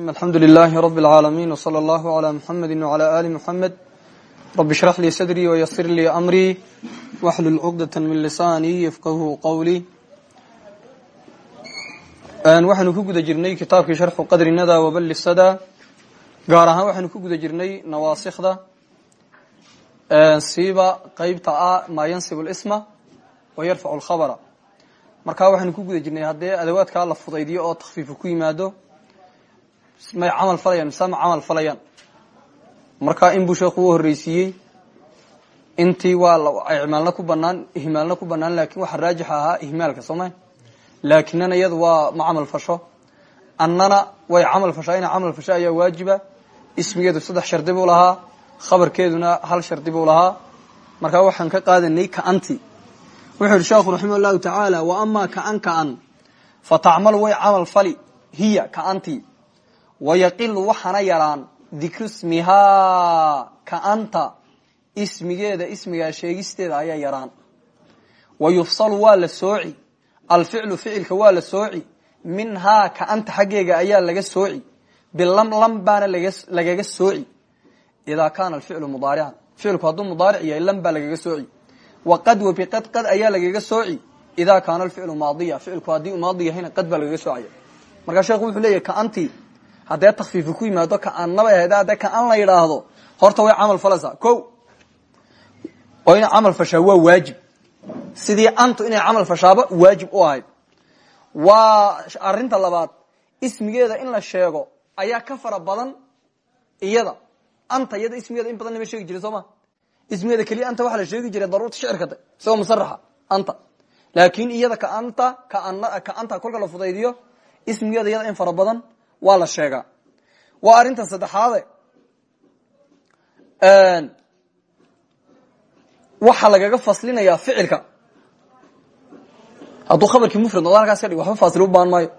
alxamdu lilahi rab اlcaalamiin wslى allahu عlى muxamedi wعlى ali muxamed rabi shrax lii sadrii wysir lii amrii waxlul cugdaة min lisaanii yafqahu qowlii waxaynu ku guda jirnay kitaabkii sharxu qadri nada wabali sada gaar ahaan waxaynu ku guda jirnay nawaasikda siiba qeybta ah maa yansib اlsma wa yarfacu اlkhabra markaa waxaynu ku guda jirnay haddee adawaadkaa la fudaydiyo oo takfiifu ku yimaado may camal falayaan mise ma falayaan markaa in buu sheekhu u horreysiiyey intii waa icmaalna ku banaan ihmaalna ku banaan laakiin waxaa raajix ahaa ihmaalka soo ma? Laakinana iyadu waa ma camal fasho. Annana way camal fashaa inay camal fasho ayaa waajiba. Ismigeedu saddex shardi buu lahaa khabarkeeduna hal shardi buu lahaa. Markaa waxaan ka qaadanay kaanti wuxuu yihi sheekhu raximah llahu tacaala wa amaa kaan kaan fa tacmalu way camal fali hiya kaanti wayaqilu waxaana yaraan dikru ismihaa kaanta ismigeeda ismigaa sheegisteeda ayaa yaraan wa yufsalu waa la sooci alficlu ficilka waa la sooci minhaa kaanta xaggeega ayaa laga sooci bilam lam baana lagaga sooci idaa kaana alficlu mudaarican ficilku hadduu mudaaric yahay lam baa lagaga sooci waqad wabiqad qad ayaa lagaga sooci idaa kaana alficlu maadiya ficilku haddii maadi yahayna qad haddee takfiifu ku yimaado kaanaba ahayd haddee kaan la yidhaahdo horta way camal falaysaa ko oo inay camal fashaa waa waajib. Sidii antu inay camal fashaaba waajib u ahayd. Waa arinta labaad ismigeeda in la sheego ayaa ka fara badan iyada. Anta iyada ismigeeda in badan lama sheegi jiray soo ma? Ismigeeda keliya anta waxaa la sheegi jiray daruurta shicirka de isagoo musaraxa anta. Laakin iyada kaanta kaan kaanta kolka la fudaydiyo ismigeeda iyada in fara badan waa la sheegaa. Waa arrinta saddexaade waxaa lagaga faslinayaa ficilka. Hadduu khabarkii mufrad noqdo halkaas ka dhig waxba fasil ubaahan maayo.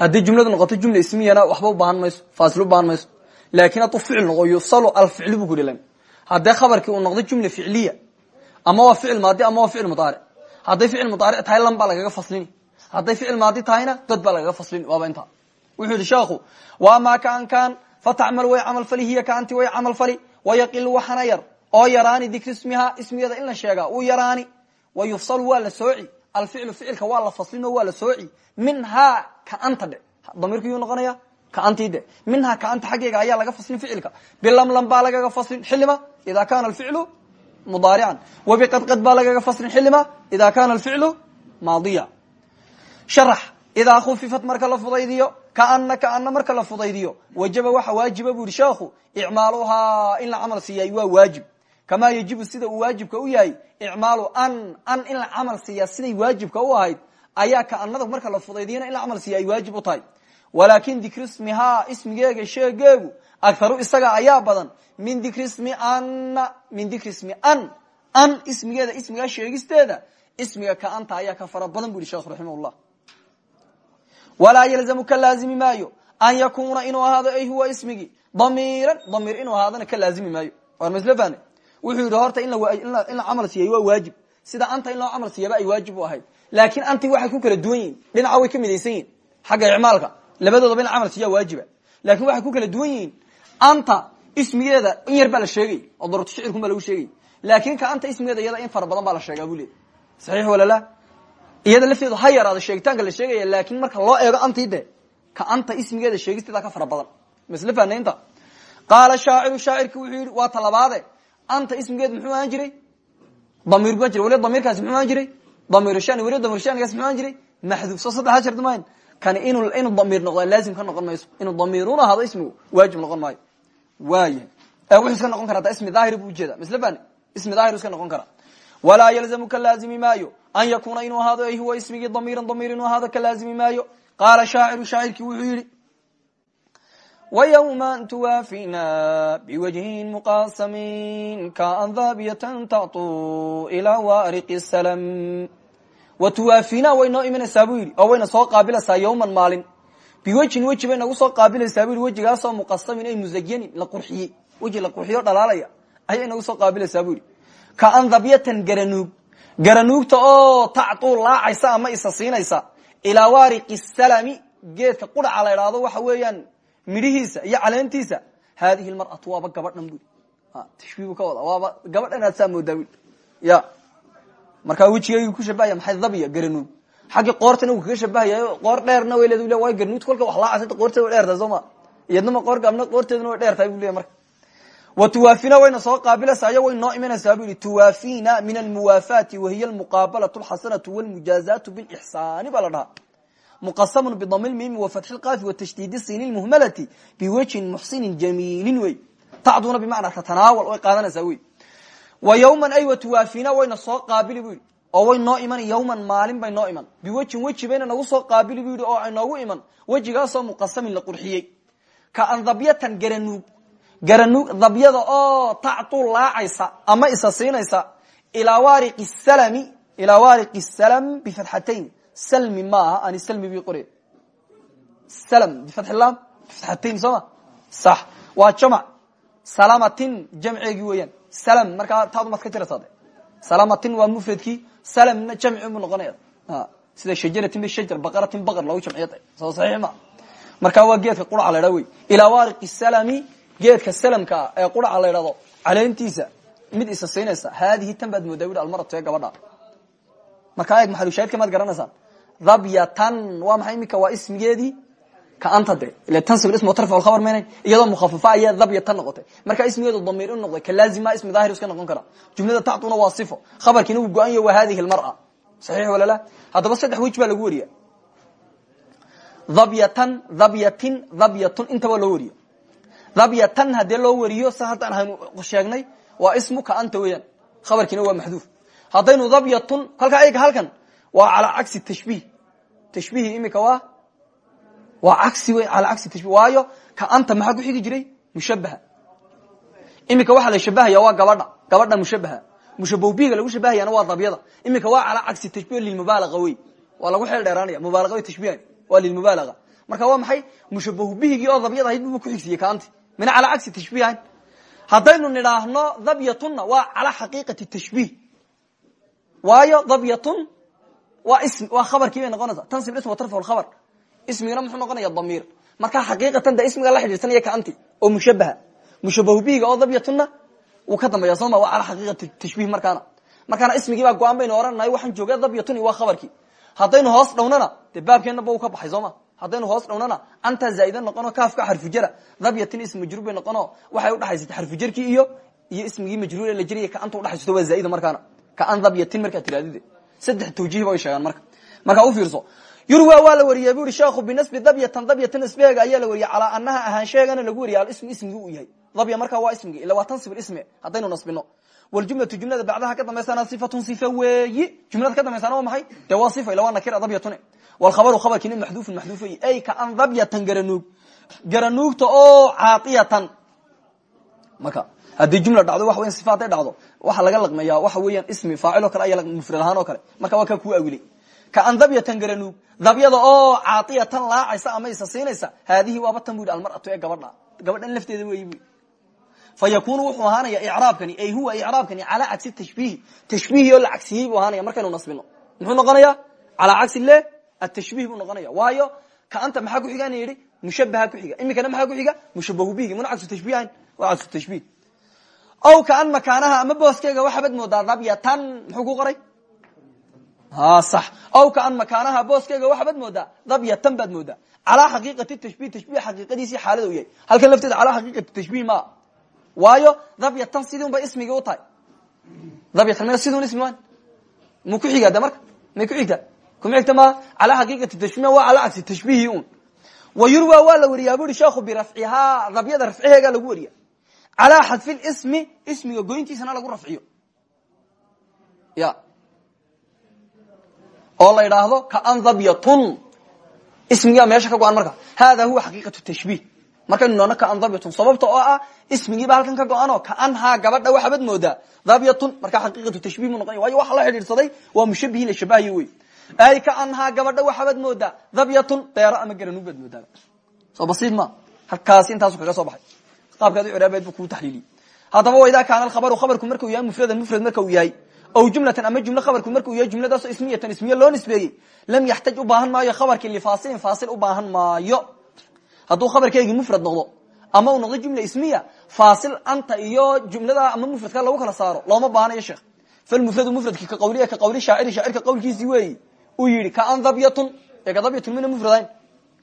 Haddii jumladu noqoto jumla ismiyana waxba ubaahan mayso fasil ubaahan mayso. Laakin hadduu ficil noqo yufsalu alficli bu ku dhilan. Haddee khabarkii uu noqdo jumla ficliya ama waa ficil maadi ama waa ficil mudaaric hadday ficil mudaaric tahay lan baa lagaga faslini. Hadday ficil maadi tahayna dad baa lagaga faslini waaba intaa wuxuu yihi sheekhu wa amaa kaan kaan fatacmal way camal fali hiya kaanti way camal fali wayaqilu waxana yar oo yaraani dikri ismihaa ismigeeda in la sheegaa uu yaraani wa yufsalu waa la sooci alficlu ficilka waa la faslino waa la sooci minhaa kaanta dhe damiirku yuu noqonaya kaanti de minhaa kaanta xaggeega ayaa laga faslin ficilka. Bilamlam baa lagaga faslin xilima ida kana alficlu mudaarican wabiqadqad baa lagaga faslin xilima ida kana alficlu maadiya. Sharax idaa khufifat marka la fudaydiyo kaana kaana marka la fudaydiyo wajaba waxa waajiba bu yihi sheekhu icmaaluhaa in la camal siiyaay waa waajib. Kamaa yajibu sida uu waajibka u yahay icmaalu an an in la camal siiyaa siday waajibka u ahayd ayaa kaanada marka la fudaydiyana in la camal siiya ay waajib u tahay. Walaakin dikri ismihaa ismigeega sheegeegu agharu isaga ayaa badan. Min dikri ismi anna min dikri ismi an an ismigeeda ismigaa sheegisteeda ismiga kaanta ayaa ka fara badan bu yihi sheekhu raximah llah walaa yalzamu ka laazimi maayo. An yakuna inuu ahaado ay huwa ismigii damiiran damiir inuu ahaadana ka laazimi maayo. War masl fahne wuxuu yidhi horta in la camal siiyay waa waajib. Sida anta in loo camal siiyaba ay waajib u ahayd. Laakin anti waxay ku kala duwan dhinaca way ka midaysan yihiin xagga icmaalka labadoodaba in la waajiba. Lakin waxay ku kala duwan anta ismigeeda in yar baa sheegay. Oo daruurta shicirkun baa lagu sheegay. Laakin ka anta ismigeeda iyada in fara badan baa la sheegaa bu leey saxiix walala iyada lafteedu ha yaraado sheegitaanka la sheegaya laakin marka loo eego anti de ka anta ismigeeda sheegisteeda ka fara badan. Masle fanaynta qaala shaaciru shaacirki wuxuu yihi waa talabaade. Anta ismigeed muxuu ahaan jiray? Damiir baa jira weli damiirkaasi muxuu ahaan jiray? Damiir shani weli damiir shanigaas muxuu ahaan jiray? Maxduuf soo saddexa shardi maayn kani inuu inuu damiir noqda laazim ka noqon mayso. Inuu damiirun ahaado ismigu waajib noqon maayo. Waaya wuxuu iska noqon karaa ta ismi daahir buu ujeeda masle fani ismi daahir iska noqon karaa. Walaa yalzamu ka laazimi maayo an yakuna inuu ahaado ay huwa ismigii damiiran damiir inuu ahaado ka laazimi maayo qaala shaaciru shaacirkii wuxuu yidhi wyma twafina bwجhin mqasmin kaan daabiyat tatu ilaa wariq slm wtuwaafina way noo imanaysaa buu yidhi oo wayna soo qaabilaysaa yowman maalin biwejhin weji bay nagu soo qaabilaysaa bu yidhi wejigaasoo muqasamin ay musayinin la qurxiyey weji la qurxiyo dhalaalaya ayay nagu soo qaabilaysaa bu yidhi kaandhabyatan garanuug garanuugta oo tactuu laacaysa ama isa siinaysa. Ilaa wariqi salami geedka quraca la idhaahdo waxa weeyaan midhihiisa iyo caleentiisa haadihi lmar'atu waaba gabadhan bui tashbiibu ka wada waaba gabadhan aad saa ya. Markaa wejigaygu ku shabahaya maxay dabya garanuug? Xaggii qoortana uu kaga shabahaya qoor dheerna way leed way garnuud wax laacasa qoorteeda dheertahay soo ma? Iyadnama qoor gaabna qoorteeduna way dheertahay bu leya marka wa tuwaafina wayna soo qaabilaysayo way noo imanaysaa bu yihi tuwaafina min almuwaafaati wahiya almuqaabalatu alxasanatu walmujaazaatu bilixsaani baa la dhahaa muqasamun bidami lmimi wafatxi lqaafi watashdiidi siini lmuhmalati biwejhin muxsinin jamiilin wey tacduna bimacnaa tatanaawal way qaadanaysaa wey wa yawman ay wa tuwaafina wayna soo qaabili bu yidhi oo way noo iman yawman maalin bay noo iman biwejin weji bayna nagu soo qaabili bu yidhi oo ay noogu iman garanuug dabyada oo tactu laacaysa ama isa siinaysa ilaa wariqi salami ilaa wariqi salam bifatxatayn salmi maaha ani salmi bi qore salm bifatxi lam bifatxatayn soo ma sax. Waa jamac. Salamatin jamceegii weeyaan. Salm markaa taadu maad ka tiraysaa de salamatin waa mufradkii. Salmna jamci bu noqonaya. Sida shajaratin bi shajar baqaratin baqar lagu jamciya soo saxiix ma. Markaa waa geedka quraca la ydhah wey ilaa wariqi salami geedka salamkaa ee quraca la ydhahdo caleentiisa mid isa siinaysa haadihi tan baad moodaa wi almaratu ee gabadha. Markaa eeg maxalushaahidka maad garanaysaan dhabyatan waa maxay imika waa ismigeedii ka anta de ila tansib ism tarf khabar maynayn iyadoo mukhafafa ayaa dhabyatan noqotay. Marka ismigeedu damiir u noqday ka laazima ismi daahir iska noqon kara. Jumlada tactuna waa sifo. Khabarkiina uu go-an yahy wa hadihi lmar'a saxiix wala la? Haddaba saddex wej baa lagu wariya dhabyatan dhabyatin dhabyatun intaba loo wariyo dhabyatan haddee loo wariyo sa haddaan haynu sheegnay waa ismu ka anta weeyaan. Khabarkiina waa maxduuf. Haddaynu dhabyatun kolkaa ayaga halkan waa calaa cagsi tashbiih. Tashbiihi imika waa waa cagsi wey calaa cagsi tashbih waayo ka anta maxaa ku xigi jiray? Mushabaha imika waxaa la shabahaya waa gabadha. Gabadha mushabaha mushabahbiga lagu shabahayana waa dabyada imika waa calaa cagsi tashbih lilmubaalaga wey waa lagu xeel dheeraanaya mubaalaga way tashbihan waa lilmubaalaga marka waa maxay? Mushabahubihigii oo dabyada ahayd bu ku xigsiiyey kaanti mina calaa cagsi tashbih ahayn. Haddaynu nidhaahno dhabyatuna waa calaa xaqiiqati tashbih waayo dhabyatun waa ism waa khabarkii bay noqonaysaa. Tansib ism watarfa khabar. Ismigana muxuu noqonaya damiir. Markaa xaqiiqatan de ismiga la xidhiirsanaya kaanti oo mushabaha mushabahubihiga oo dhabyatuna wuu ka dambeeya soo ma waa calaa xaqiiqati tashbih markaana. Markaana ismigii baa go'aan baynu oranay waxaan jooga dhabyatuni waa khabarkii. Haddaynu hoos dhawnana de baabkeenaba uu ka baxay soo ma haddaynu hoos dhawnana antaa zaaida noqono kaafka xarfujara dhabyatin ism majruur bay noqono waxay udhexaysata xarfujarkii iyo iyo ismigii majruur la jeriya ka anta udhexaysato waa zaaida markaana. Ka an dhabyatin markaa tiraadide saddex tawjiih ba ay sheegaan marka. Markaa ufiirso yurwa waa la wariyey bu i sheekhu binasbi dabyatan dabyatan isbeega ayaa la wariyey calaa anaha ahaansheegana lagu wariyay alismu ismigi uu yahay. Dabya markaa waa ismigi ila waa tansib ismi haddaynu nasbino. Waljumlatu jumlada bacdaha ka dambaysana sifatun sifa jumlada ka dambaysana waa maxay? Dee sifa ila waa nakira dabyatune walkhabaru khabarkiina maxduufun maxduuf wey ay ka an dabyatan garanuug garanuugta oo caatiyatan marka haddii jumla dhacdo waxa weyan sifa hadday dhacdo waxa laga laqmeeya waxa weeyaan ismi faacil o kale aya mufrad ahaan oo kale. Marka waa kaa kuu awilay. Ka an dabyatan garanuug dabyada oo caatiyatan laacaysa ama isa siinaysa haadihi waaba tan bu yidhi almar'atu ee gabadha. Gabadhan lafteeda weeyi bu fa yakunu wuxuu ahaanaya icraabkani ay huwa icraabkani calaa cagsi tashbiihi tashbiihi oo la cagsiyey buu ahaanaya markaynu nasbino muxuu noqonaya calaa cagsi le atashbiih buu noqonaya. Waayo ka anta maxaa ku xigaan? Yidhi mushabaha ku xiga. Imikana maxaa ku xiga? Mushabahu bihi. Muna cagsu tashbiihayn waa cagsu tashbiih. Aw ka an makaanaha ama booskeega waxaabad moodaa dabyatan muxuu ku qoray? Ha sax. Aw ka an makaanaha booskeega waxaabad moodaa dabyatan baad moodaa. Calaa xaqiiqati tashbih tashbih xaqiiqadiisii xaalada u yahay. Halkan lafteeda calaa xaqiiqati tashbih maa. Waayo dabyatan sidun bay ismigii u tahay. Dabyatan ma sidun ismi maan mu ku xigaa de marka? May ku xigtaa calaa xaqiiqati tashbih waa calaa cagsi tashbihi un. Wa yurwa waa la wariyaa bu uhi sheekhu birafcihaa dabyada rafciheegaa lagu wariya calaa xadfi lismi ismiga goyntiisana lagu rafciyo. Ya. Oo la idhaahdo kaan dhabyatun ismigaa meesha ka go-an marka. Hada huwa xaqiiqatu tashbiih. Markaynu nono kaan dhabyatun sababta oo ah ismigiiba halkan ka go-ano kaanhaa gabadha waxaabad moodaa. Dhabyatun markaa xaqiiqatu tashbih mu noqonaya waayo waxa la xidhiidhsaday waa mushabihi la shabahayo wey ay kaanhaa gabadha waxaabad moodaa dhabyatun deero ama garanuug baad moodaa soo basiid ma. Halkaasi intaasu kaga soo baxay. Qaabkaad u ciraabeed bu kuu taxliiliyey haddaba wa idaa kaana alkhabaru khabarku markau yahay mufradan mufrad marka uu yahay aw jumlatan ama jumlo khabarku markuu yahay jumladaasoo ismiyatan ismiye loo nisbeeyey lam yaxtaj u baahan maayo khabarkii lifaasilin faasil u baahan maayo. Hadduu khabarkeygii mufrad noqdo ama uu noqdo jumla ismiya faasil anta iyo jumlada ama mufradka lagu kala saaro looma baahanayo sheekh. Falmufradu mufradki ka qawliya ka qawli shaaciri shaacirka qawlkiisii weeyi uu yidhi kaan dhabyatun ee ka dhabyatun mina mufradayn.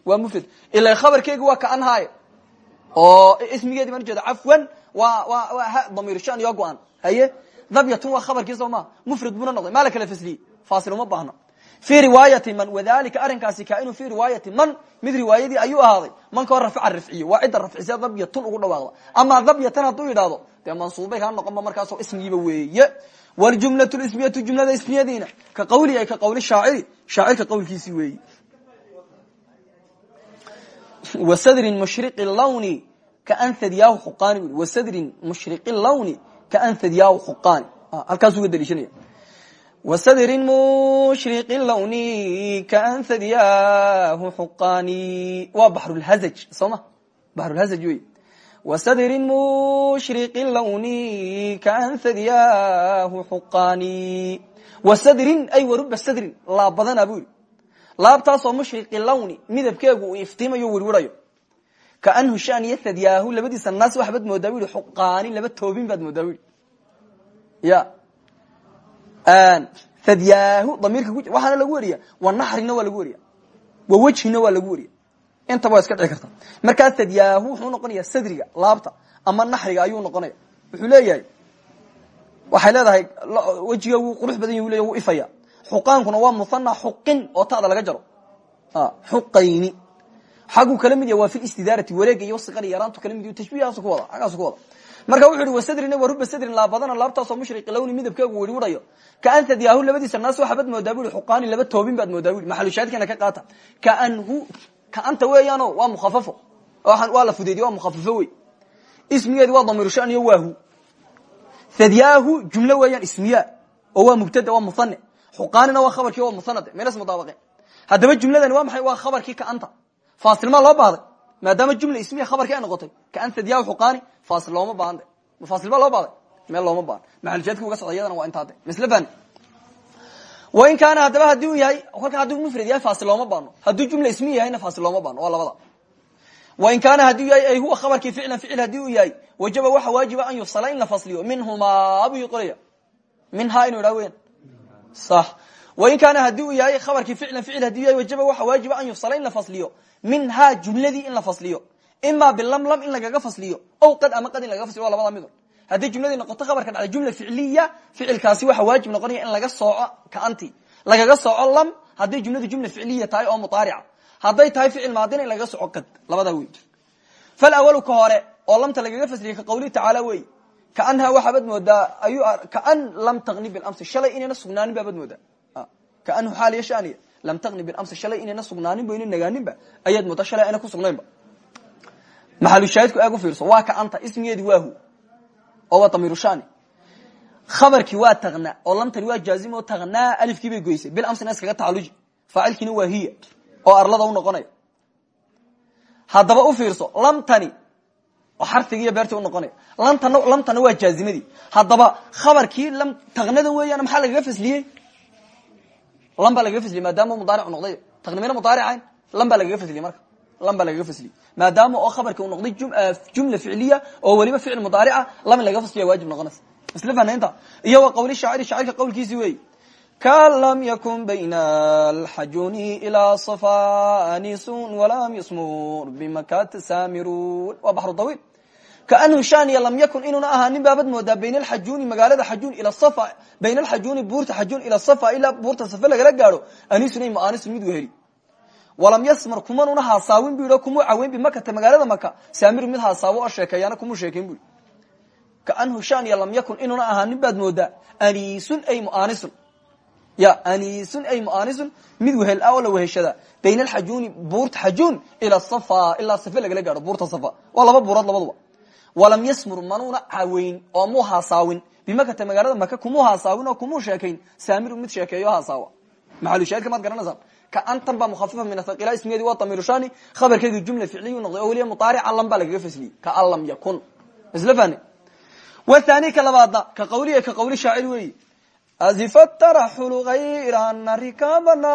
Waa mufrad. Ila khabarkeegi waa kaan haaye oo ismigeedi baan ujeeda cafwan waa wa waa damiir shan iyo go-an. Haye? Dhabyatun waa khabarkii soo ma mufrad buna noqday. Maa la kala fasliyey faasil uma baahna. Fi riwaayati man wadalika arrinkaasi kainu fi riwaayati man mid riwaayadii ayuu ahaaday. Mankao rafca rafciyo. Waa cidda rafcisa dhabyatun ugu dhawaaqda. Ama dhabyatan hadduu yidhaahdo dee mansuubay kaa noqonba markaasoo ismigiiba weeye. Wljumlatu ismiyatu jumlada ismiyadiina. Ka qawli ay ka qawli shaaciri. Shaacirka qawlkiisii weeyi wasadrin mushriqi lawni kaanhadyahu xuqaani bu wasadrin mushriqi lawni kaanhadyahu xuqaani halkaasuu ga daliishanaya. Wasadrin mushriqi lawni kaanhadyahu xuqaani waa baxrulhazaj soo ma? Baxrulhazaj wey wasadrin mushriqi lawni kaanhadyahu xuqaani wasadrin ay waruba sadrin laab badana bu yidhi laabtaasoo mushriqi lawni midabkeegu uu iftiimayo wirwirayo kaanhu shaniyo hadyaahu labadiisa naas waxbaad moodaa bu yihi xuqaani laba toobin baad moodaa bu yihi ya hadyaahu damiirka waxaana lagu weriya wa naxrina waa lagu weriya wa wejhina waa intaba waa iska dhici karta. Markaa hadyaahu wuxuu noqonaya sadriga laabta ama naxriga ayuu noqonaya wuxuu leeyahay waxay leedahay wejiga wuu qurux badan yah le wuu ifaya xuqaankuna waa muhana xuqin oo tada laga jaro. Xuqayni xaguu kala mid yahy waa fi istidaarati wareega iyo siqan yaraantu kala mid tashbiihaasu ku wada xaggaasu ku wada. Marka wuxu yihi wasadrina waruba sadrin laabadana laabtaasoo mushriqi lawni midabkeegu wirwirayo kaanhadyahu labadiisa naas waxbaad moodaa bu i xuqaani laba toobin baad moodaa bu i maxalushaadkana ka qaata. Kaanhu kaanta weeyaano waa mukhafafo waa la fudeediye waa mukhafafo wey ismigeedi waa damiiru shaniyo waahu. Hadyaahu jumlo weeyaan ismiya oo waa mubtada waa muhane xuqaanina waa khabarkii waa musanade meelas mudaabaqe haddaba jumladani waa maxay? Waa khabarkii kaanta. Faasilmaa loo baahday? Maadaama jumla ismiya khabarkii ay noqotay. Kaan hadyaahu xuqaani faasil looma baahande. Faasil baa loo baahday? Meel looma baahan maxalushaadki uga socda iyadana waa intaade. Misle fani wain kaana haddaba haddii uu yahay kolka hadduu mufrad yahay faasil looma baano hadduu jumla ismiya yahayna faasil looma baano waa labada. Wain kaana hadduu yahay ay huwa khabarkii ficlan ficil haddii uu yahay wajaba waxa waajiba an yufsala in la fasliyo. Minhumaa buu qoraya. Minhaa inu idhaa weyan sax. Wain kaana haddii uu yahay khabarkii ficlan ficil haddii yahay wajaba waxa waajiba an yufsala in la fasliyo. Minhaa jumladii in la fasliyo. Ima bilamlam in lagaga fasliyo. Ow qad ama qad in lagaga fasliyo. Waa labada midun haddii jumladii noqoto khabarka dhacday jumla ficliya ficilkaasi waxa waajib noqonaya in laga sooco kaanti. Lagaga sooco lam hadday jumladu jumla ficliya tahay oo mudaarica hadday tahay ficil maadina in lagaga soco qad labadaa wey falawalu ka hore oo lamta lagaga fasliyay ka qawlihi tacaala wey kaanha waxaabaad moodaa kaan lam taqni bilamsi shalay inayna sugnaanin baabaad moodaa. Kaanhu xaaliya shaniya lam taqni bilamsi shalay inayna sugnaanin bo ina nagaaninba ayaad moodaa shalay ayna ku sugnaynba maxalushaahidku aag u fiirso waa kaanta ismigeedi waahu oo waa damiiru shani khabarkii waa taqnaa oo lamtani waa jaazim oo taqnaa alifkii bay goysay. Bilamsina iskaga tacaluji faacilkiina waa hiya oo arlada u noqonaya haddaba u fiirso lamtani oo xarfigii iyo beertii unoqonaya lamtana waa jaazimadii. Haddaba khabarkii lam taqnada weeyaan maxaa lagaga fasliyey? Lam baa lagaga fasliyey maadaama mudaaric noqday. Taqnimina mudaaricayn lam baa lagaga fasliyey marka lam baa lagaga fasliyey maadaama oo khabarki uu noqday jumla ficliya oo weliba ficil mudaarica lam in lagaga fasliya waajib noqonaysa isla fanaynta iyo wa qawli shaaciri shaacirka qawlkiisi weey. Kan lam yakun bayna alxajuni ilaa safa anisun walam yasmur bimakata samirun. Waa baxru dawiil kaanhu shaniya lam yakun inuuna ahaanin baabad moodaa bayna alxajuni magaalada xajun ila safa bayna alxajuni buurta xajun ila safa ilaa buurta safa lagala gaadho anisun ay muanisun mid weheli walam yasmar kumanuna haasaawin bu kumuu caweyn bimakata magaalada maka saamiru mid haasaawo oo sheekeeyaana kumuu sheekeyn bu yidhi. Kaanhu shaniya lam yakun inuuna ahaanin baad moodaa anisun ay muanisun ya anisun ay muanisun mid wehel ah oo la weheshada. Bayna alxajuni buurta xajun ila safa ilaa safe lagala gaadho buurta safa. Waa laba buurood walam yasmur manuuna caweyn oo muu haasaawin bimakata magaalada maka kumuu haasaawin oo kumuu sheekayn saamiru mid sheekeeyo haasawa maxalushaahidka maad garanaysaa kaantan baa mukhafifa min athaqila ismigeedi waa damiiru shani khabarkeedu jumla ficliyu noqday oo weliba mudaarica lam baa lagaga fasliyey kaan lam yakun. Isla fahne wathani ka labaadna ka qawliya ka qawli shaacir weeyi. Azifa taraxulu hayrana rikaabana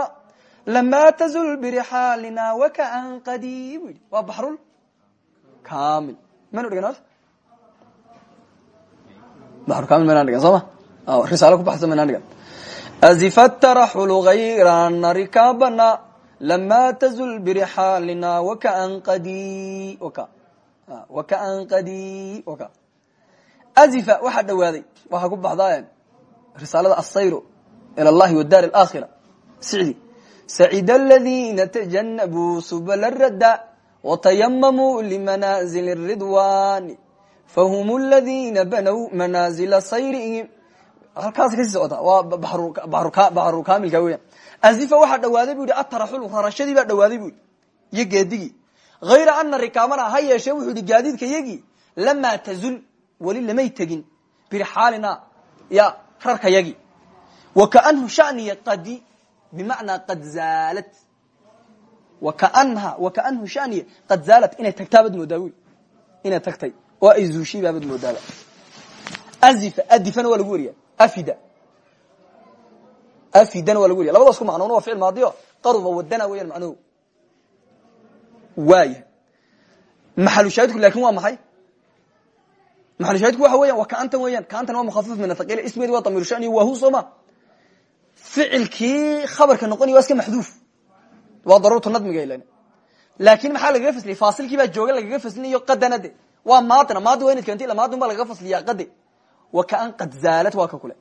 lama tazul birixaalina wakaan qadi bu yidhi waa baxrul? Kamil maynu dhigan baxru kamil maynaan dhigan soo ma? Risaalo ku baxsan maynaan dhigan azifataraxulu hayra nari kaa bana lamaa tazul birixaalina wakaan qadii wakaan qadii azifa waxaa dhawaaday waxaa ku baxdaa risaalada asayru ila allahi wa daar alaakhira sicdi sacida aladina tajanabuu subala radda watayamamuu limanaazili ridwaani fahum aladina banow manaazila sayrihim halkaas ka sii socota waa baxru kamilka weyan azifa waxaa dhawaaday bu yihi ataraxul rarashadii baa dhawaaday bu yidhi. Iyo geedigii. Hayra ana rikaabana ha yeeshee wuxuu yihi gaadiidka yagii lamaa tazul weli lamay tegin birxaalina ya rarka yagii wakaanhu shaniya qadi bimacnaa qad zaalat. Wakaanha wakaanhu shaniya qad zaalat inay tagtaabad moodaa wy inay tagtay. Oo ay zuushay baabad moodaaba azifa adifana waa lagu wariya afida. Afidana waa lagu wariya labadaas ku macnoon waa ficil maadiyo. Qaruba wadana weyan macnuhu waaya maxalushaahidku laakiin waa maxay? Maxalushaahidku waxa weyan waa kaantan weyan kaantan waa mukhafaf min athaqila ismeedi waa damiru shani wahu sooma. Ficilkii khabarka noqonaya waa iska maxduuf. Waa daruurtu nadmiga ilan laakin maxaa lagaga fasliyay? Faasilkii baa jooga lagaga faslinayo qadana de waa maadina maadi waa inad keenta ila maadin baa lagaga fasliyaa qade wakaan qad zaalat waa ka kule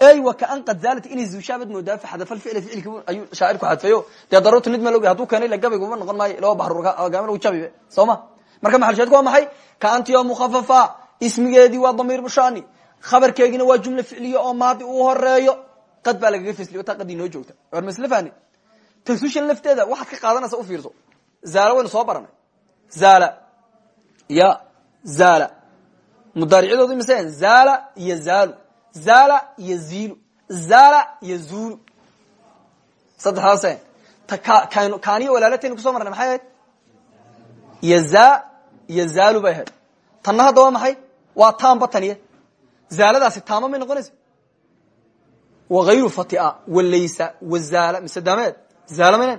ey wakaan qad zaalat inay zuushaabad moodaa faxadafa ficla ficilki ayuu shaacirku xadfayo dee daruurtu nid ma logi haduu keenay la gabayguba noqon maayo laba baxrgaama jabibe soo ma marka maxalsheedku waa maxay kaanti oo mukhafafa ismigeedii waa damiir mushani khabarkeegina waa jumla ficliya oo maadi uu horeeyo qad baa lagaga fasliyo taa qadii noo joogta war masle fahni tasushan lafteeda waxaad ka qaadanaysa u fiirso zaala waynu soo baranay zaala ya zaala mudaaricyadoodi mise zaala iyo zaalu zaala iyo ziilu zaala iyo zuulu saddexdaase ta kan kaaniyo walaalataynu ku soo marnay maxay ahayd iyo za iyo zaalu bay ahayd tanna hadda waa maxay waa taamba taniye zaaladaasi taama may noqonaysa waayru fatia walaysa wazaala mise dameed zaalmn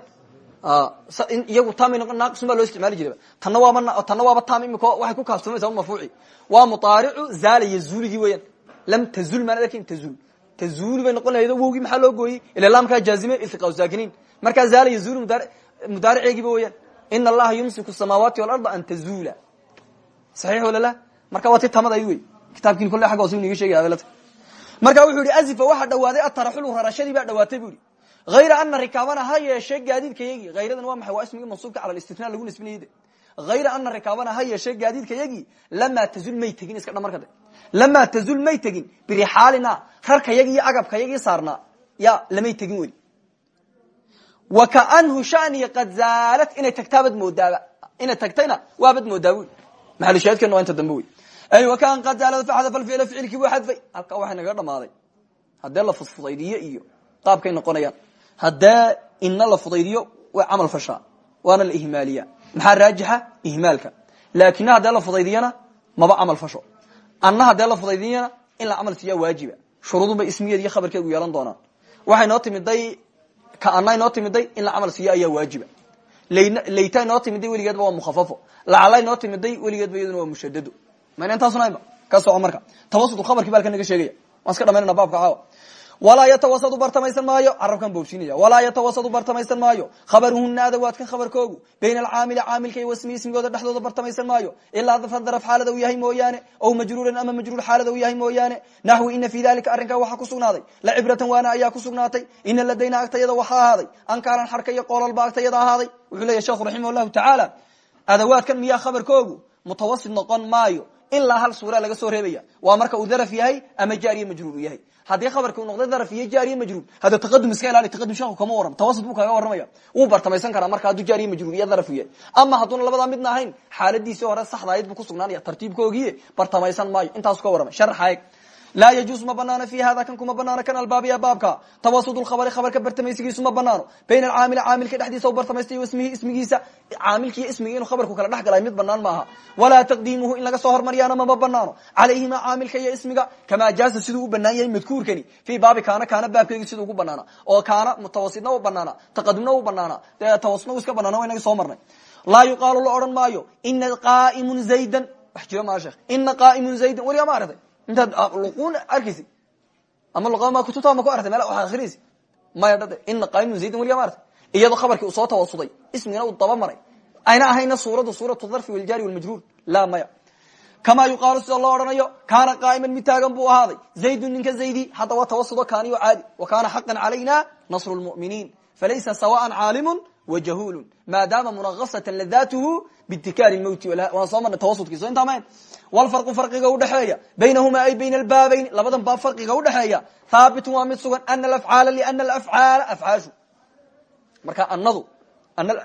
iyagu tam naaqsun baa loo isticmaali jiraba tanna waaba tanna waaba tam imika waxay ku kaafsoomaysa marfuuci waa muaaricu zaala yazuuligii weeyaan lam tazul maan arkin tazul tazuli bay noqon lahayd wowgii maxaa loo gooyey ila laamkaa jaazime iltiqaa saakiniin markaa zaala yazulu mudaariceegiiba weeyaan ina allaha yumsiku samaawaati walarda an tazula saxiix walala marka waa ti tamadayd wey kitaabkiin kolle agga hoos niga sheegay marka wuxuu yihi azifa waxaa dhawaaday ataraxulu rarashadii baa dhawaatay bu yihi hayra ana rikaabana ha yeeshee gaadiidka yagii hayradan waa maxay waa ismigii mansuubka cala istina lagu nisbinayde hayra ana rikaabana ha yeeshee gaadiidka yagii lamaa tazul may tegin iska dhamarka de lamaa tazul may tegin birixaalina rarka yagi iyo agabka yagii saarnaa ya lamay tegin weli wa kaanhu shaniya qad zaalat inay tagtaabad moodaaba inay tagtayna waabad moodaa wy maalushaahidkeena waa inta dambe wey ay wakaan qad zaalad faxadafa alficla ficilkii buu xadfay halkaa waxay naga dhamaaday haddee la fudfudaydiyo iyo qaabkay noqonayaan haddee ina la fudaydiyo way camal fashaa waana la ihmaaliya. Maxaa raajixa? Ihmaalka. Laakina haddee la fudaydiyana maba camal fasho. Anna haddee la fudaydiyana in la camal siiya waajiba. Shuruudunbay ismigeed iyo khabarkeedu yeelan doonaan. Waxay noo timiday kaana inoo timiday in la camal siiyo ayaa waajiba. Layta inoo timiday weligeedba waa mukhafafo lacala inoo timiday weligeedba iyaduna waa mushadado mayna intaasnaba ka soco marka. Tawasud khabarkii ba halkan naga sheegaya. Waan walaa yatawasadu bartamaysan maayo. Carabkan boobsinaya walaa yatawasadu bartamaysan maayo. Khabaruhuna adawaadkan khabarkoogu bayna alcaamili caamilka iyo wasmi ismigooda dhexdooda bartamaysan maayo. Ilaa dafran daraf xaalada u yahay mooyaane aw majruuran ama majruur xaalada u yahay mooyaane. Naxwi ina fi dalika arrinkaa waxaa ku sugnaaday. La cibratan waana ayaa ku sugnaatay. Ina ladayna agtayada waxaa ahaaday. Ankaaran xarka iyo qoololba agtayada ahaaday. Wuxuu leeyahy sheekhu raximah llahu tacaala adawaadkan miyaa khabarkoogu mutawasid noqon maayo. Ilaa hal suura laga soo reebaya. Waa marka uu yahay ama jaariye majruur yahay haddii khabarka uu noqday daraf iyo jaariye majruur hadda taqadum iska ilaali taqadum sheekhu kama waram tawasud buu kaga warramaya wuu bartamaysan karaa marka hadduu jaariye majruur iyo daraf yahay. Ama hadduuna labadaa midna ahayn xaaladiisii hore saxda ayd buu ku sugnaanaya tartiibkoogiiye bartamaysan maayo intaasu ka warramay. Sharaxa eeg laa yajuus ma banaano fi hada kan kuma banaano kan albaabiya baabka tawasud lkhabari khabarka bartamaysigiisu ma banaano bayna alcaamili caamilka dhexdiisa bartamaystay ismihi ismigiisa caamilkiiyo ismiga inuu khabarku kala dhex galay mid banaan maaha walaa taqdiimuhu in laga soo hormaryaana mama banaano calayhima caamilka iyo ismiga kamaa jaaza siduu u banaan yahay madkuurkani fii baabi kaana kaana baabkeegi siduu ugu banaana oo kaana mutawasidna u banaana taqadumna u banaana tawasudna u iska banaana wa inaga soo marnay laa yuqaalu la odhan maayo ina qaaimun zaydan wax jiro maa sheekh ina qaaimun zaydan weligaa ma aragtay intaad luqun arkaysi ama luqada ma kutubta ma ku aragtay? Meel wax akrinaysi maya dhade ina qaaimun zaydan weligaa ma aragtay iyadoo uu soo tawasuday ismigana uu daba ayna ahayna suuraddu suuratu dharfi waljaari walmajruur laa maya. Kamaa yuqaalu sida loo odhanayo kaana qaa'iman mid taagan buu ahaaday. Zaydun ninka zaydi hadda waa tawasudo kaaniyo caadi wa kaana xaqan calayna nasru lmu'miniin falaysa sawaan caalimun wajahul maadaama munaqasatan ladatuhu bitikaari mawti waan soo marnay tawasudkiiso intaa ma wlfarqu farqiga udhexeeya baynahuma ay bayna albaabayn labadan baab farqiga udhexeeya haabitun waa mid sugan ana alafcaala liana alafcaala afcaashu marka anadu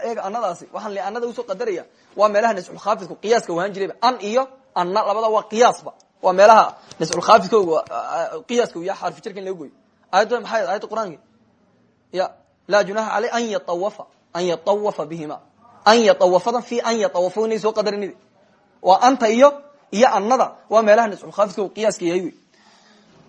ega anadaasi waxaan anada u soo qadaraya waa meelaha nasculkhaafidku qiyaaska wahaan jirayba an iyo ana labada waa qiyaasba waa meelaha nasculkhaafidkooga qiyaaska ya xarfi jirka in laga goyo ayadda maxay ayadda qur'aanki ya laa junaha aley an yatawafa an yatawafa bihima an yatawafadan fi an yatawafa inay soo qadarinid waa anta iyo iyo anada waa meelaha nasculkhaafidkooga qiyaaska yahay wey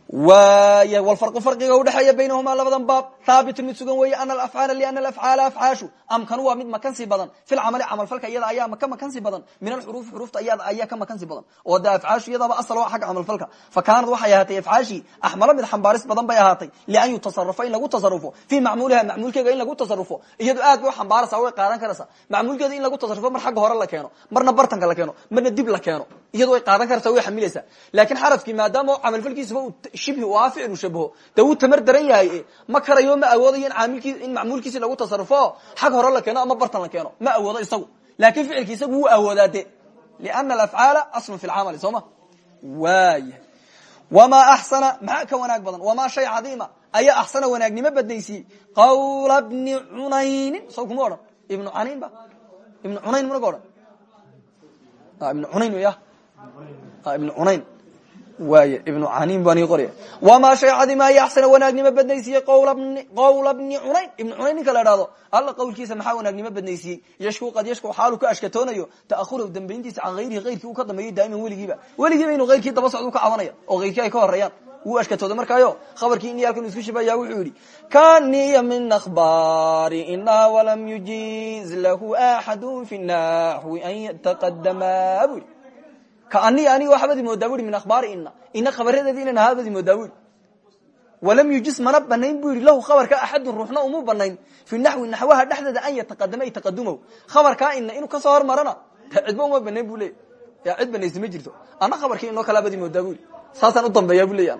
waaya wlfarqu farqiga udhexeeya baynahuma labadan baab. Haabitun mid sugan weeye ana alafcaala liana alafcaala afcaashu amkanu waa mid makansi badan. Fi lcamali camalfalka iyada ayaa ka makansi badan. Min alxuruufi xuruufta iyada ayaa ka makansi badan. Oo de afcaashu iyadaba asal waa xagga camalfalka fa kaanad waxay ahaatay afcaashii axmalo mid xambaaris badan bay ahaatay. Lian yutasarafo in lagu tasarufo fii macmuuliha macmuulkeega in lagu tasarufo iyado aad bay uxambaarasa way qaadan karaysa macmuulkeeda in lagu tasarufo mar xagga hore la keeno. Marna bartanka la keeno. Marna dib la keeno. Iyado way qaadan karaysa way xamilaysaa laakiin xarafkii maadaama camalfalkiisaba shibhi u ahaa ficlu shabaho de wuu tamar daran yahay. Ma karayo ma awoodayo in macmuulkiisi lagu tasarufo? Xag hore la keeno ama bartan la keeno? Ma awoodo isagu. Laakin ficilki isagu wuu awoodaa de aslun fi lcamali soo ma? Waaya wamaa axsana maxaa ka wanaag badan? Wamaa shay cadiima? Ayaa axsana wanaagnimo badnaysiyey qawla bni cunaynin. So kuma odhan. Ba? Ibnu cunayn muna ka odhan. Ibnu cunayn ya ibnu cunayn waay ibnu canin baan ii qoraya wamaa shay cadiima ayaa axsana wanaagnimo badnaysiiyey qawla bni cunayn ibnu cunayn ninka la ihahdo alla qawlkiisa maxaa wanaagnimo badnaysiiyey? Yashku qad yashku xaalu ka ashkatoonayo ta'ahurahu dambayntiisa can hayrihi hayrkii uu ka dambeeyo daa'iman weligiiba. Weligiiba inuu hayrkii daba socda u ka cabanaya oo hayrkii ay ka horeeyaan wuu ashkatooday markaayo? Khabarkii in yaalkan isku shibaya wuxuu yihi kaniya min akhbaari ina walam yujiz lahu axadu fi naxwi an yataqadama bu yidhi kaani aniga waxbadi moodaa bui min akhbaari ina ina khabaradeedi inan ahaa badi moodaa bui walam yujis mana banayn bu yihi lahu khabarka axadun ruuxna umu banayn fi naxwi naxwaha dhexdeeda an yataqadama ay taqadumahu khabarkaa ina inuu ka soo hormarana cidba uma banayn bu leya ya cid banaysa ma jirto. Ana khabarkii inoo kalaa badi moodaa bu yidhi saasaan u dambeeya bu leya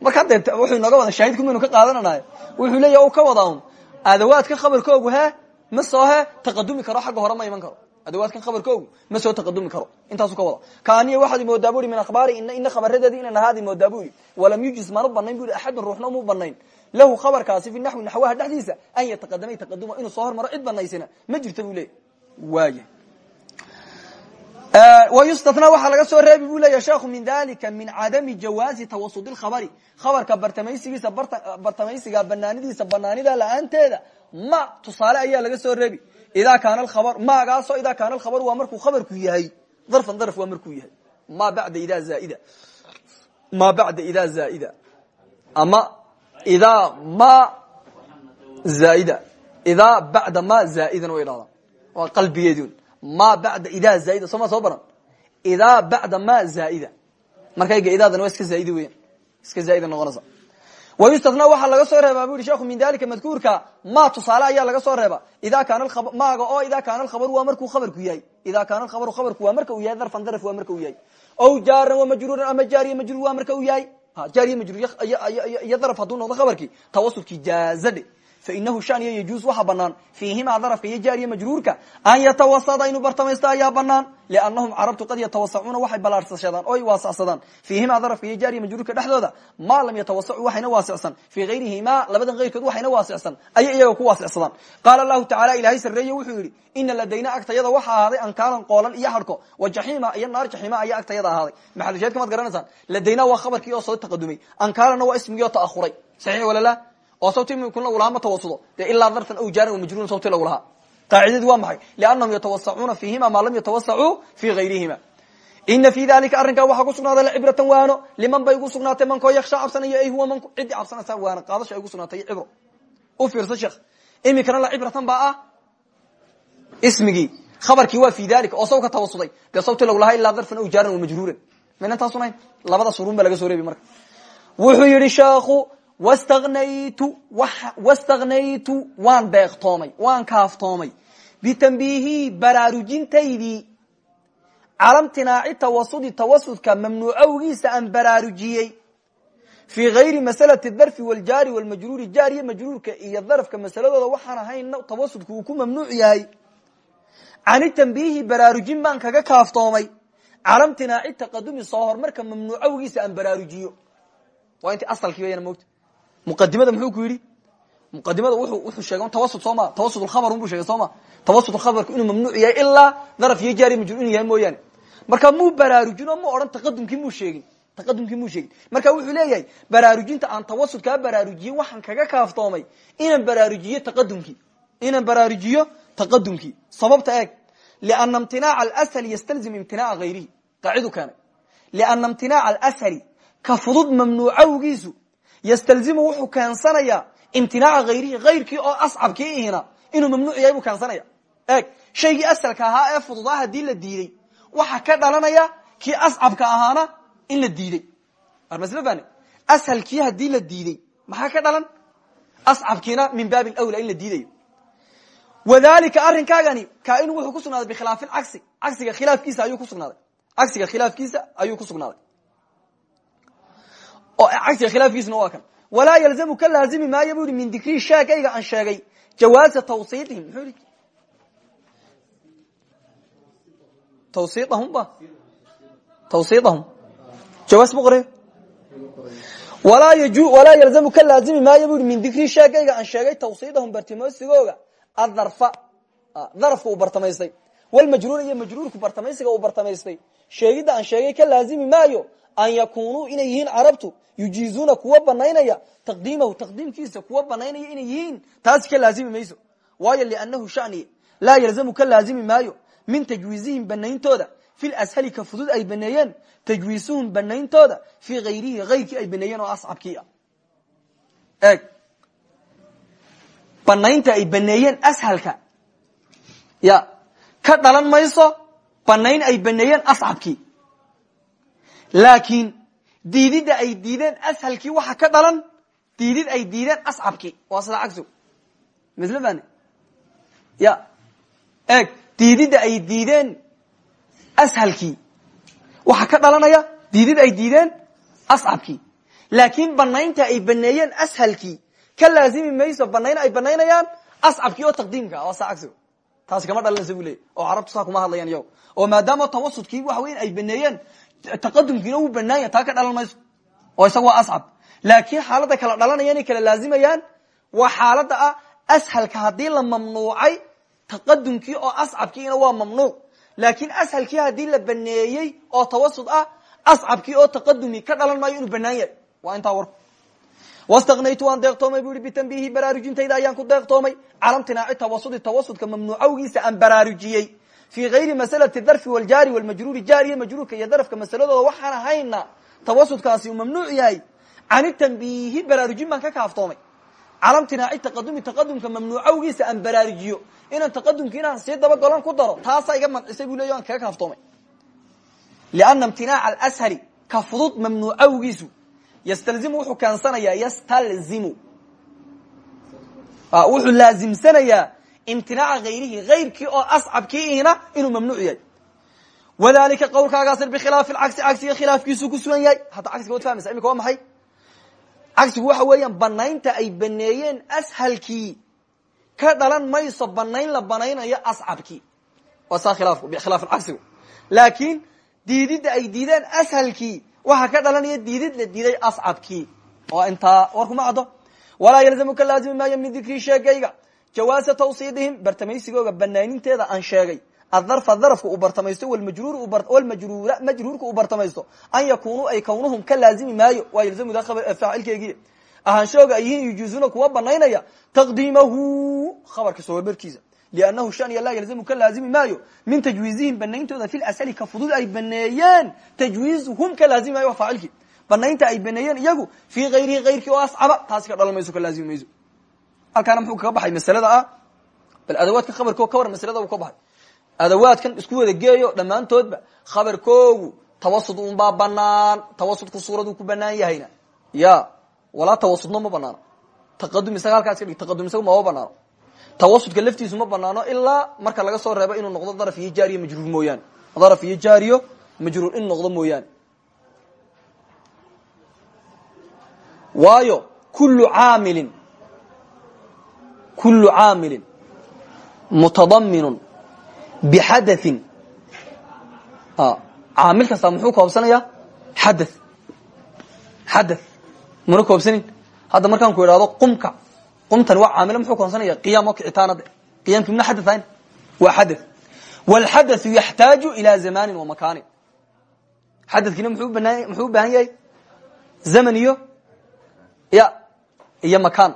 marka dee wuxuu inooga wada shaahidku maynu ka qaadananayo. Wuxuu leeya u ka wadaa un adawaadka khabarkoogu he ma soo he taqadumi karo xagga hore ma iman karo adawaadkan khabarkoogu ma soo taqadumi karo. Intaasu ka wada. Kaaniya waxaad moodaa bu i min akhbaari ina ina khabaradeedi inan ahaadi moodaa bu yidhi walam yujis mana banayn bu yhi axadun ruuxna umu banayn lahu khabarkaasi fi naxwi naxwaha dhexdiisa an yataqadama taqaduma inuu soo hormaro cid banaysina ma jirta bu leya waaya wayustatna waxaa laga soo reebi bu leya sheekhu min dalika min cadami jawaazi tawasud lkhabari khabarka bartamaysigiisa bartamaysiga banaanidiisa banaanida la'aanteeda ma tusaale ayaa laga soo reebi ida kaana alkhabar maagaasoo ida kaana alkhabar waa markuu khabarku yahay. Darfan darf waa markuu yahay. Ma bacda ida zaaida. Ma bacda ida zaaida. Ama idaa ma zaaida. Idaa bacda ma zaa'idan way dhahdaan waa qalbigeedun ma bacda idaa zaaida. Soo ma soo baran? Idaa bacda ma zaaida. Idaadana waa iska zaaidi weyan iska zaaida noqonaysa wayustatna waxaa laga soo reebaa bu yihi sheekhu min dalika madkuurka ma tusaale ayaa laga soo reeba. Maaga oo ida kaana alkhabaru waa markuu khabarku yahay. Ida kaana alkhabaru khabarku waa marka uu yahay darfan darf waa marka yahay. Ow jaaran wa majruuran ama jaariya majruur waa marka uu yahay. Jaariya majruur iyo daraf hadduu noqdo khabarkii. Tawasudkii jaazadhe fainahu shaniya yajuus waxa banaan fiihimaa darafka iyo jaariya majruurka an yatawasada inuu bartamaysto ayaa banaan liannahum carabtu qad yatawasacuuna waxay balaarsadaan oy waasacsadaan fiihimaa darafka iyo jaariya majruurka dhexdooda maa lam yatawasacu waxayna waasicsan fii hayrihimaa labadan keyrkood waxayna waasicsan ayay iyaga ku waasicsadaan qaala lahu tacala ilaahay sarreeye wuxuu yidhi ina ladayna agtayada waxa ahaaday ankaalan qoolan iyo hadhko wa jaxiima iyo naar jaxiima ayaa agtayada ahaaday maxalusheedka maad garanaysaan ladayna waa khabarkii oo soo taqadumay ankaalanna waa ismigii oo ta'ahuray saxiix walala oo sabti imikun lagu lahaa ma tawasudo dee ilaa darfan aw jaaran majruuran sabti lagu lahaa. Qaacidadu waa maxay? Liannahum yatawasacuuna fiihima maa lam yatawasacuu fii gayrihima ina fi dalika arrinkaa waxaa kusugnaaday lacibratan waano. Liman bay ugu sugnaatay mankoo yakshaa cabsanayo ay huwa manku ciddii cabsanaysa waano. Qaadasha ay ugu sugnaatay cibro. U fiirso sheekh imikana lacibratan baa ah? Ismigii khabarkii waa fi dalika oo saw ka tawasuday dee sabti lagu lahaa ilaa darfan aw jaaran majruuran. Maynan taasunayn labada surun ba laga soo reebi marka. Wuxuu yihi sheekhu wastanaytu waan deeqtoomay waan kaaftoomay bitambiihi baraarujintaydii calamtinaaci tawasudi tawasudka mamnuucowgiisa aan baraarujiyey fii gayri masalati darfi waljaari walmajruuri jaariya majruurka iyo darafka masaladooda waxaan ahayn tawasudka uu ku mamnuuc yahay cani tambiihi baraarujin baan kaga kaaftoomay calamtinaaci taqadumi soo hormarka mamnuucowgiisa aan baraarujiyo waa inti asalkii wayana mogta muqadimada muxuu ku yidhi? Muqadimada wuxuu sheegay tawasud soo ma tawasud khabarun buu sheegay soo ma. Tawasud khabarku inuu mamnuuc yahay ilaa daraf iyo jaari majruur inuu yahay mooyaane. Marka muu baraarujin oo mu odhan taqadumkii muu sheegin taqadumkii muu sheegin. Marka wuxuu leeyahay baraarujinta aan tawasud kaa baraarujiyey waxaan kaga kaaftoomay inaan baraarujiyo taqadumkii inaan baraarujiyo taqadumkii sababta eeg liana imtinaaca alashali yastalzim imtinaaca hayrihi qaacidu keenay liana imtinaaca alashali ka fudud mamnuucowgiisu ystalzimu wuxuu keensanayaa imtinaaca hayrihi hayrkii oo ascabkii ihina inuu mamnuuc yahay buu keensanaya eeg shaygii asalka ahaa ee fududaa haddii la diiday waxa ka dhalanaya kii ascabka ahaana in la diiday armasmafani asalkii haddii la diiday maxaa ka dhalan ascabkiina min baabi awla in la diidayo wadalika arrinkaagani kaainu wuxuu kusugnaaday bikhilaafi cagsi cagsiga khilaafkiisa ayuu kusugnaaday cagsiga khilaafkiisa ayuu kusugnaaday oo cagsiga khilaafkiisuna waa kan. Walaa yalzamu ka laazimi maayo bu min dikrii shaagayga aan sheegay. Jawaasa tawsiitihim muxuu yihi tawsiitahum ba? Tawsiitahum. Jawaas ma walaa yalzamu ka laazimi maayo bu min dikrii shaagayga aan sheegay tawsiitahum bartimoosigooga adarfa darafka uu bartamaystay. Walmajruura iyo majruurku bartamaysiga uu bartamaystay. Sheegidda aan sheegay ka laazimi maayo an yakunuu inay yihiin carabtu yujiizuuna kuwa banaynaya taqdiimahu taqdiimkiisa kuwa banaynaya inay yihiin taasi ka laazimi mayso. Waayo liannahu shani laa yalzamu ka laazimi maayo min tajwiizihim banayntooda fi lashali ka fudud ay baneeyeen tajwiisuhum banayntooda fii hayrihi hayrkii ay baneeyeen oo ascabkii ah. Eeg. Banaynta ay baneeyeen ashalka ya. Ka dhalan mayso banayn ay baneeyeen ascabkii laakiin diididda ay diideen ashalkii waxa ka dhalan diidid ay diideen ascabkii waa sida cagsigu misle bane ya eeg diididda ay diideen ashalkii waxa ka dhalanaya diidid ay diideen ascabkii laakiin banaynta ay baneeyeen ashalkii ka laazimi mayso banayn ay banaynayaan ascabkii oo taqdiimka. Waa sida cagsigu taasi kama dhalanaysa bu oo carabtu saa kuma hadlayaan iyago oo maadaama tawasudkii waxa weya ay baneeyeen taqadumkiina wuu banaanya taa ka dhalan mayso. Oo isaga waa ascab laakiin xaaladda kala dhalanaya inay kala laazimayaan waa xaaladda ah ashalka haddii la mamnuucay taqadumkii oo ascabkiina waa mamnuuc. Laakiin ashalkii haddii la baneeyey oo tawasud ah ascabkii oo taqadumi ka dhalan maayo inuu banaan yahay waa intaa warku. Wastanaytu waan deeqtoomay bu ihi bitambiihi baraarujintayda ayaan ku deeqtoomay. Calamtinaaci tawasudi tawasudka mamnuucowgiisa aan baraarujiyey fi gayri masalati darfi waljaari walmajruuri jaariya majruurka iyo darafka masaladooda waxaan ahayna tawasudkaasi uu mamnuuc yahay cani tambiihi baraarujin baan ka kaaftoomay calamtinaaci taqadumi taqadumka mamnuucowgiisa aan baraarujiyo inaan taqadumki inaan sii dabagolan ku daro taasaa iga mancisay bu leey aan kaga kaaftoomay liana imtinaaca alashali ka fudud mamnuucowgiisu ystalzimu wuxuu keensanayaa ystalzimu wuxuu laazimsanayaa imtinaaca hayrihi hayrkii oo ascabkii ihina inuu mamnuuc yahay. Wadalika qowlkaagaasna bikhilaafi lcagsi cagsiga khilaafkiisu ku sugan yahay. Hadda cagsiga wad fahmaysa imika waa maxay? Cagsigu waxa weeyaan banaynta ay baneeyeen ashalkii ka dhalan mayso banayn la banaynayo ascabkii waa saa khilaafku bikhilaaf cagsigu laakiin diididda ay diideen ashalkii waxaa ka dhalanaya diidid la diiday ascabkii oo intaa warkuma caddo. Walaa yalzamu ka laazimi maayo min dikrii sheegayga jawaasa tawsiidihim bartamaysigooga banaaninteeda aan sheegay adarfa darafka uu bartamaysto wlmajruura majruurka uu bartamaysto an yakunuu ay kawnuhum ka laazimi maayo waa yalzamuda faacilkeegii ahaanshooga ay yihiin yujuuzuna kuwa banaynaya taqdiimahu khabarka soobarkiisa liannahu shaniya laa yalzamu ka laazimi maayo min tajwiizihim banayntooda fi lasali ka fudud ay baneeyeen tajwiizuhum ka laazimi maayo waa banaynta ay baneeyeen iyagu fii hayrihi hayrkii oo ascaba taasi ka dhalan ka laazimi mayso halkaana muxuu kaga baxay masalada ah? Bal adawaadka khabarko ka war masalada uu ka baxay. Adawaadkan isku wada geeyo dhammaantoodba khabarkoogu tawasud unbaa banaan tawasudku suuraduu ku banaan yahayna. Ya walaa tawasudna ma banaano taqadum isaga halkaa iska dhig taqadum isaga mama banaano tawasudka laftiisu ma banaano ilaa marka laga soo reebo inuu noqdo daraf iyo jaariyo majruur mooyaane daraf iyo jaariyo majruur in noqdo mooyaane waayo kullu caamilin kullu caamilin mutadaminun bixadain caamil kastaa muxuu koobsanaya xada xada muna koobsanin hadda markaan ku idhahdo qumka qumtani waa caamil muxuu koobsanaya qiyam oo kicitaanade qiyamki muna xada ahayn waa xada wاlxadaثu yaxtaaju ilى zamani wa makaanin xadadkiina muxuu u baahan yahay zaman iyo ya iyo makaan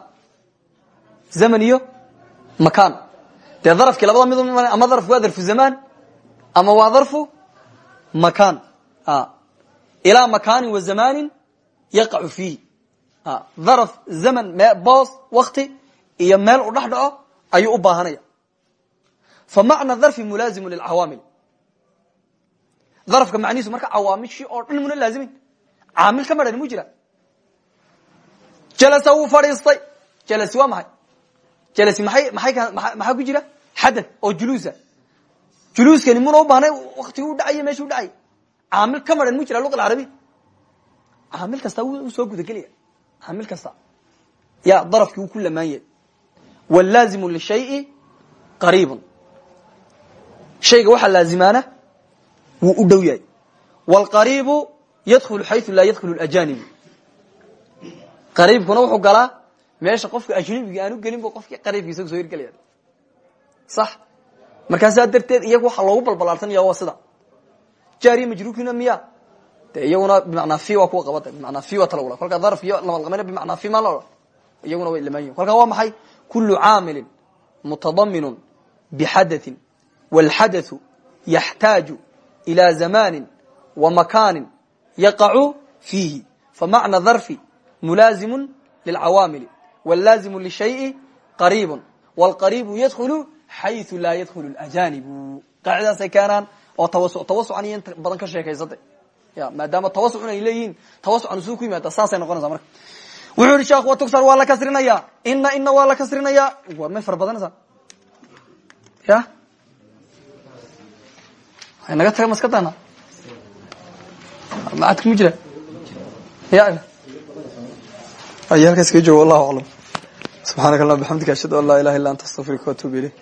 zaman iyo makaan. Dee darafkii labada mid ama darafku waa darfu zamaan ama waa darfu makaan. Ilaa makaanin wa zamanin yaqacu fiihi daraf zaman boos wakti iyo meel u dhex dhaco ayuu u baahanaya. Fa macna darfi mulaazimu lilcawaamil darafka macnihiisu marka cawaamishii oo dhan muna laazimin. Caamil ka madhan mu jira? Jalasa wuu fadhiistay. Jalasi waa maxay maay maxaa ku jira? Xadad oo juluusa. Juluuskani muna u baahnay waktigu u dhacay meeshu u dhacay. Caamil ka maran mu jira luqa alcarabi caamil kasta wuu soo gudagelaya caamil kasta. Ya darafkii wuu ku lamaan yahay wallaazimu lishayi qariibun. Shayga waxaa laazimaana wuu u dhow yahay. Wlqariibu yadkhulu xayu laa yadkhulu ajanib qariibkuna wuxuu galaa meesha qofka ajnabiga aan u gelinba qofkii qariibkiisa soo hirgelaya sax. Markaa saa darteed iyaga waxaa loogu balbalaarsanayaa waa sida. Jaariya majruurkiina miya. De iyaguna bimacnaa fi waa kuwa qabada bimacnaa fi waa talagula kolkaa darafkiyo nabadqabayna bimacnaa fi maa laodhan iyaguna way lamaan yihiin waa maxay? Kulu caamilin mutadaminun bixadatin waalxadathu yaxtaaju ilaa zamaanin wa makaanin yaqacu fiihi. Famacna darfi mulaazimun lilcawaamili wاllaazimu lishayi qariib wاlqariibu yadkhulu xayu laa yadkhulu ajanibu qaacidaasay keenaan oo tawasu tawasucan iyo inta badan ka sheekaysada ya maadaama tawasucun ay leeyihiin tawasucan suu ku yimaada saasay noqonaysa marka wuxuu yihi sheekh watugsar waa la kasrinaya ina ina waa la kasrinaya war may fara badanaysaa ya naga taga maska dana macadka mu jira ya ay halkaas ka joogo wallahu aclam subxaanaka allah bxamdika ashhadu an laa ilaha illa anta astafirka watuub ilayk